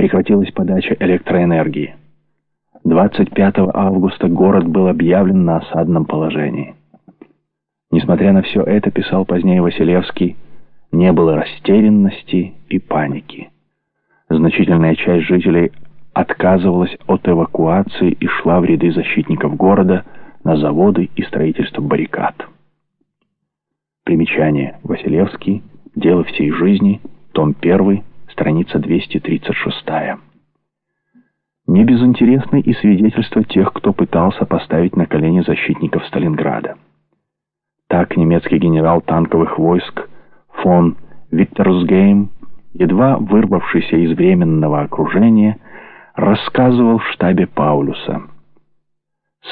Прекратилась подача электроэнергии. 25 августа город был объявлен на осадном положении. Несмотря на все это, писал позднее Василевский, не было растерянности и паники. Значительная часть жителей отказывалась от эвакуации и шла в ряды защитников города на заводы и строительство баррикад. Примечание. Василевский. Дело всей жизни. Том 1. Страница 236. Не безинтересны и свидетельства тех, кто пытался поставить на колени защитников Сталинграда. Так немецкий генерал танковых войск фон Виттерсгейм, едва вырвавшийся из временного окружения, рассказывал в штабе Паулюса.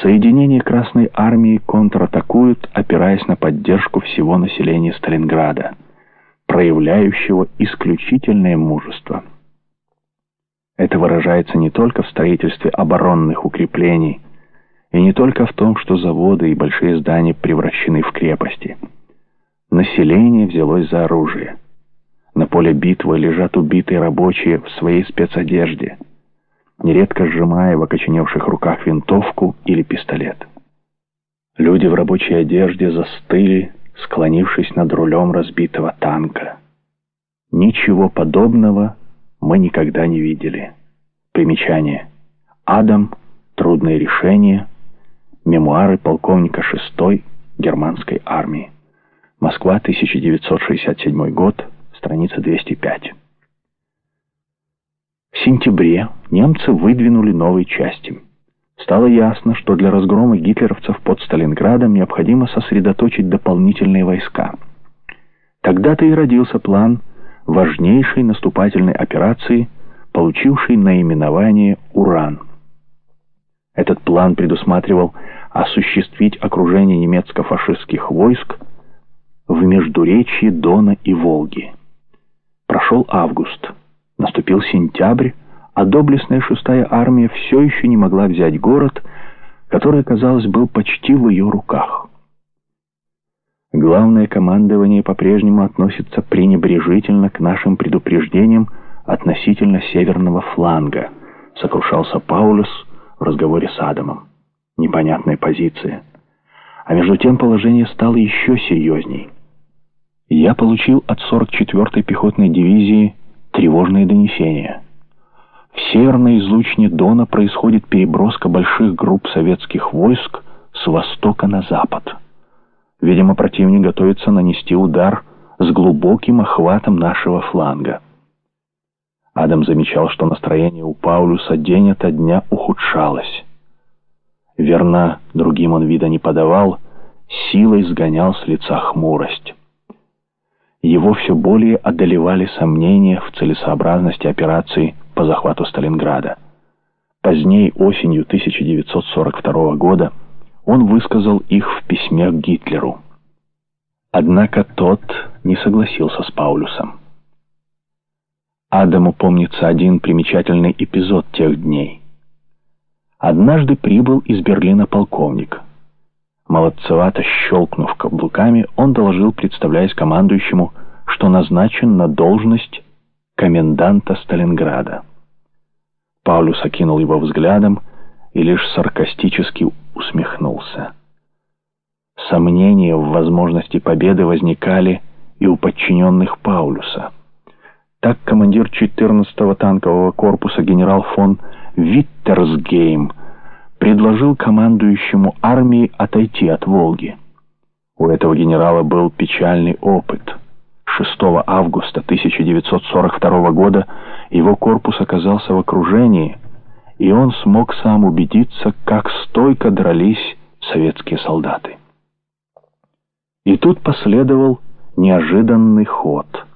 Соединения Красной Армии контратакуют, опираясь на поддержку всего населения Сталинграда, проявляющего исключительное мужество. Это выражается не только в строительстве оборонных укреплений, и не только в том, что заводы и большие здания превращены в крепости. Население взялось за оружие. На поле битвы лежат убитые рабочие в своей спецодежде, нередко сжимая в окоченевших руках винтовку или пистолет. Люди в рабочей одежде застыли, склонившись над рулем разбитого танка. Ничего подобного мы никогда не видели. Примечание. Адам. Трудное решение. Мемуары полковника 6-й германской армии. Москва, 1967 год, страница 205. В сентябре немцы выдвинули новые части. Стало ясно, что для разгрома гитлеровцев под Сталинградом необходимо сосредоточить дополнительные войска. Тогда-то и родился план важнейшей наступательной операции, получившей наименование «Уран». Этот план предусматривал осуществить окружение немецко-фашистских войск в междуречье Дона и Волги. Прошел август, наступил сентябрь, а доблестная шестая армия все еще не могла взять город, который, казалось, был почти в ее руках. Главное командование по-прежнему относится пренебрежительно к нашим предупреждениям относительно северного фланга, сокрушался Паулюс в разговоре с Адамом. Непонятная позиция. А между тем положение стало еще серьезней. Я получил от 44-й пехотной дивизии тревожные донесения. В северной излучине Дона происходит переброска больших групп советских войск с востока на запад. Видимо, противник готовится нанести удар с глубоким охватом нашего фланга. Адам замечал, что настроение у Паулюса день ото дня ухудшалось. Верно, другим он вида не подавал, силой сгонял с лица хмурость. Его все более одолевали сомнения в целесообразности операции по захвату Сталинграда. Позднее, осенью 1942 года, он высказал их в письме к Гитлеру. Однако тот не согласился с Паулюсом. Адаму помнится один примечательный эпизод тех дней. Однажды прибыл из Берлина полковник. Молодцевато щелкнув каблуками, он доложил, представляясь командующему, что назначен на должность коменданта Сталинграда. Паулюс окинул его взглядом и лишь саркастически усмехнулся. Сомнения в возможности победы возникали и у подчиненных Паулюса. Так командир 14-го танкового корпуса генерал фон Виттерсгейм предложил командующему армией отойти от Волги. У этого генерала был печальный опыт. 6 августа 1942 года его корпус оказался в окружении, и он смог сам убедиться, как стойко дрались советские солдаты. И тут последовал неожиданный ход –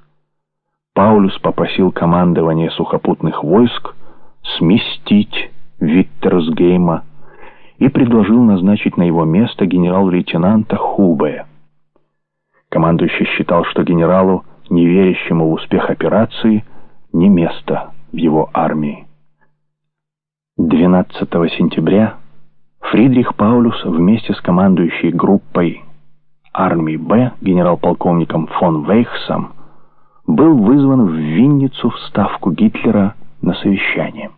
Паулюс попросил командование сухопутных войск сместить Виттерсгейма и предложил назначить на его место генерал-лейтенанта Хубе. Командующий считал, что генералу, не верящему в успех операции, не место в его армии. 12 сентября Фридрих Паулюс вместе с командующей группой армии Б генерал-полковником фон Вейхсом был вызван в Винницу в ставку Гитлера на совещание.